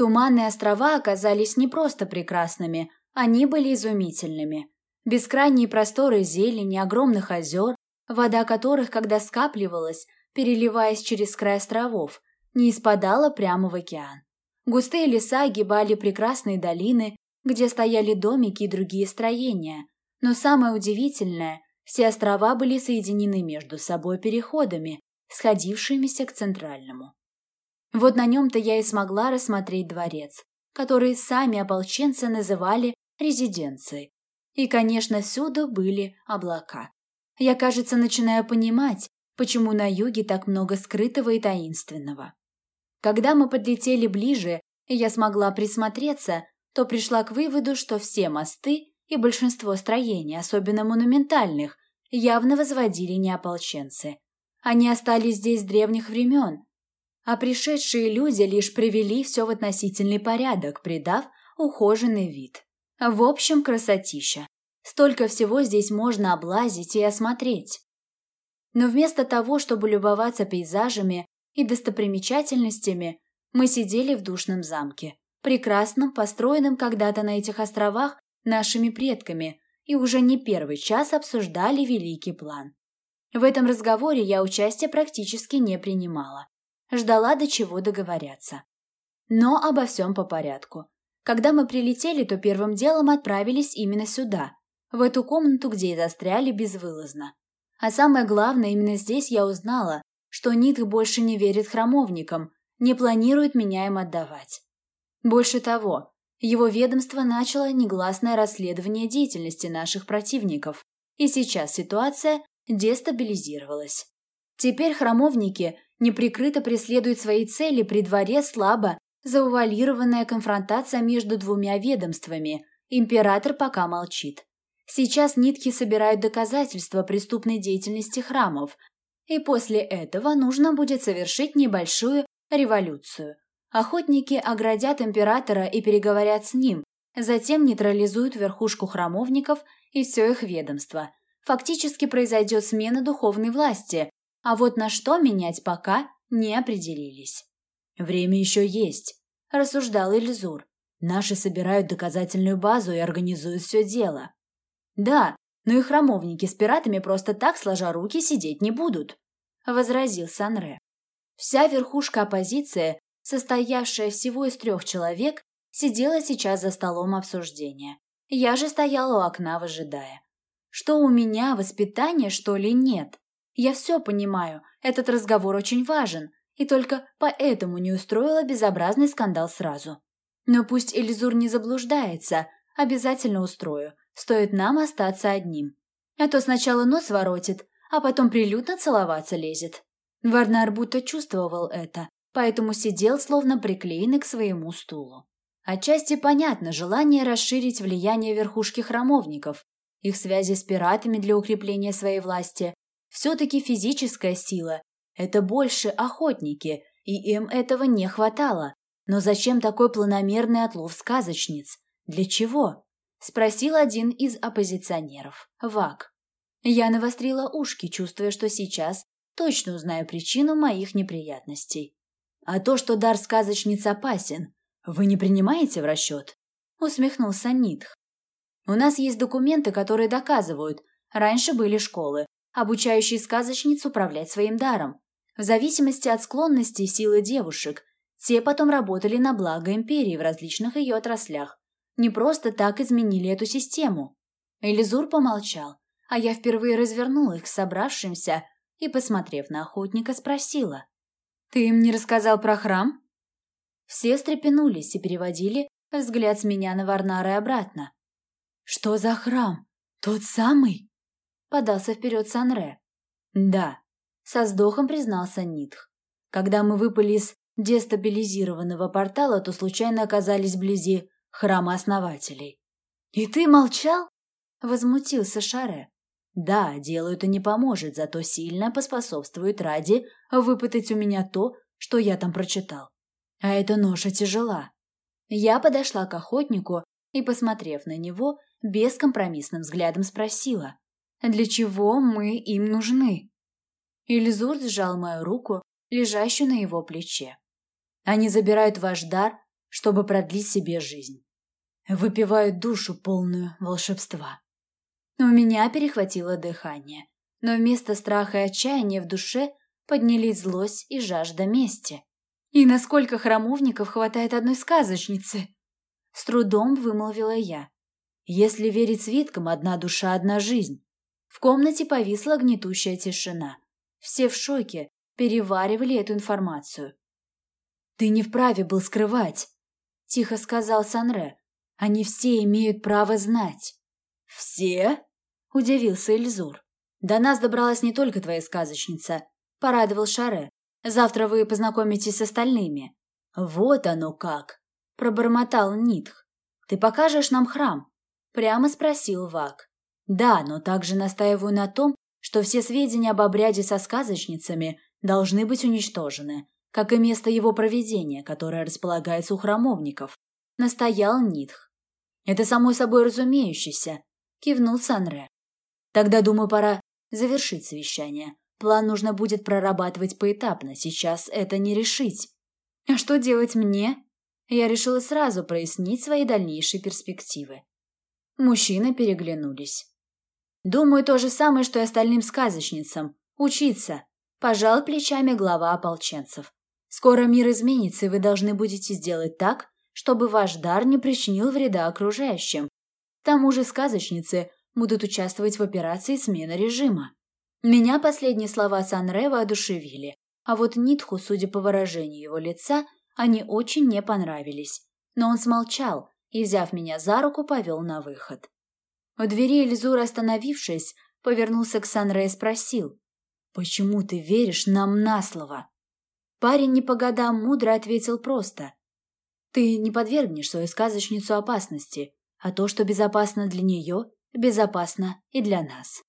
Туманные острова оказались не просто прекрасными, они были изумительными. Бескрайние просторы зелени, огромных озер, вода которых, когда скапливалась, переливаясь через край островов, не испадала прямо в океан. Густые леса огибали прекрасные долины, где стояли домики и другие строения. Но самое удивительное, все острова были соединены между собой переходами, сходившимися к центральному. Вот на нем-то я и смогла рассмотреть дворец, который сами ополченцы называли резиденцией. И, конечно, всюду были облака. Я, кажется, начинаю понимать, почему на юге так много скрытого и таинственного. Когда мы подлетели ближе, и я смогла присмотреться, то пришла к выводу, что все мосты и большинство строений, особенно монументальных, явно возводили не ополченцы. Они остались здесь с древних времен, а пришедшие люди лишь привели все в относительный порядок, придав ухоженный вид. В общем, красотища. Столько всего здесь можно облазить и осмотреть. Но вместо того, чтобы любоваться пейзажами и достопримечательностями, мы сидели в душном замке, прекрасном, построенном когда-то на этих островах нашими предками, и уже не первый час обсуждали великий план. В этом разговоре я участия практически не принимала. Ждала, до чего договорятся. Но обо всем по порядку. Когда мы прилетели, то первым делом отправились именно сюда, в эту комнату, где и застряли безвылазно. А самое главное, именно здесь я узнала, что Нитх больше не верит храмовникам, не планирует меня им отдавать. Больше того, его ведомство начало негласное расследование деятельности наших противников, и сейчас ситуация дестабилизировалась. Теперь храмовники неприкрыто преследуют свои цели при дворе слабо заувалированная конфронтация между двумя ведомствами. Император пока молчит. Сейчас нитки собирают доказательства преступной деятельности храмов, и после этого нужно будет совершить небольшую революцию. Охотники оградят императора и переговорят с ним, затем нейтрализуют верхушку храмовников и все их ведомство. Фактически произойдет смена духовной власти, а вот на что менять пока не определились. «Время еще есть», – рассуждал Эльзур. «Наши собирают доказательную базу и организуют все дело». «Да, но и храмовники с пиратами просто так, сложа руки, сидеть не будут», – возразил Санре. Вся верхушка оппозиции, состоявшая всего из трех человек, сидела сейчас за столом обсуждения. Я же стояла у окна, выжидая. Что у меня, воспитание, что ли, нет? Я все понимаю, этот разговор очень важен, и только поэтому не устроила безобразный скандал сразу. Но пусть Элизур не заблуждается, обязательно устрою, стоит нам остаться одним. А то сначала нос воротит, а потом прилюдно целоваться лезет. Варнар будто чувствовал это, поэтому сидел словно приклеенный к своему стулу. Отчасти понятно желание расширить влияние верхушки храмовников, их связи с пиратами для укрепления своей власти, все-таки физическая сила – это больше охотники, и им этого не хватало. Но зачем такой планомерный отлов сказочниц? Для чего? Спросил один из оппозиционеров, Вак. Я навострила ушки, чувствуя, что сейчас точно узнаю причину моих неприятностей. А то, что дар сказочниц опасен, вы не принимаете в расчет? Усмехнулся Нитх. У нас есть документы, которые доказывают, раньше были школы, обучающий сказочниц управлять своим даром. В зависимости от склонности силы девушек, те потом работали на благо империи в различных ее отраслях. Не просто так изменили эту систему. Элизур помолчал, а я впервые развернула их к собравшимся и, посмотрев на охотника, спросила. «Ты им не рассказал про храм?» Все стрепенулись и переводили взгляд с меня на Варнара и обратно. «Что за храм? Тот самый?» Подался вперед Санре. «Да», — со вздохом признался Нитх. «Когда мы выпали из дестабилизированного портала, то случайно оказались вблизи храма основателей». «И ты молчал?» — возмутился Шаре. «Да, делу это не поможет, зато сильно поспособствует ради выпытать у меня то, что я там прочитал. А эта ноша тяжела». Я подошла к охотнику и, посмотрев на него, бескомпромиссным взглядом спросила. Для чего мы им нужны?» Ильзур сжал мою руку, лежащую на его плече. «Они забирают ваш дар, чтобы продлить себе жизнь. Выпивают душу, полную волшебства. У меня перехватило дыхание, но вместо страха и отчаяния в душе поднялись злость и жажда мести. И насколько храмовников хватает одной сказочницы? С трудом вымолвила я. Если верить свиткам, одна душа, одна жизнь. В комнате повисла гнетущая тишина. Все в шоке, переваривали эту информацию. «Ты не вправе был скрывать», — тихо сказал Санре. «Они все имеют право знать». «Все?» — удивился Эльзур. «До нас добралась не только твоя сказочница», — порадовал Шаре. «Завтра вы познакомитесь с остальными». «Вот оно как!» — пробормотал Нитх. «Ты покажешь нам храм?» — прямо спросил Вак. «Да, но также настаиваю на том, что все сведения об обряде со сказочницами должны быть уничтожены, как и место его проведения, которое располагается у храмовников», — настоял Нитх. «Это само собой разумеющееся», — кивнул Санре. «Тогда, думаю, пора завершить совещание. План нужно будет прорабатывать поэтапно, сейчас это не решить». «А что делать мне?» Я решила сразу прояснить свои дальнейшие перспективы. Мужчины переглянулись. «Думаю, то же самое, что и остальным сказочницам. Учиться», – пожал плечами глава ополченцев. «Скоро мир изменится, и вы должны будете сделать так, чтобы ваш дар не причинил вреда окружающим. К тому же сказочницы будут участвовать в операции смены режима». Меня последние слова Санре воодушевили, а вот Нитху, судя по выражению его лица, они очень не понравились. Но он смолчал и, взяв меня за руку, повел на выход. У двери Эльзур, остановившись, повернулся к Санре и спросил, «Почему ты веришь нам на слово?» Парень не по годам мудро ответил просто, «Ты не подвергнешь свою сказочницу опасности, а то, что безопасно для нее, безопасно и для нас».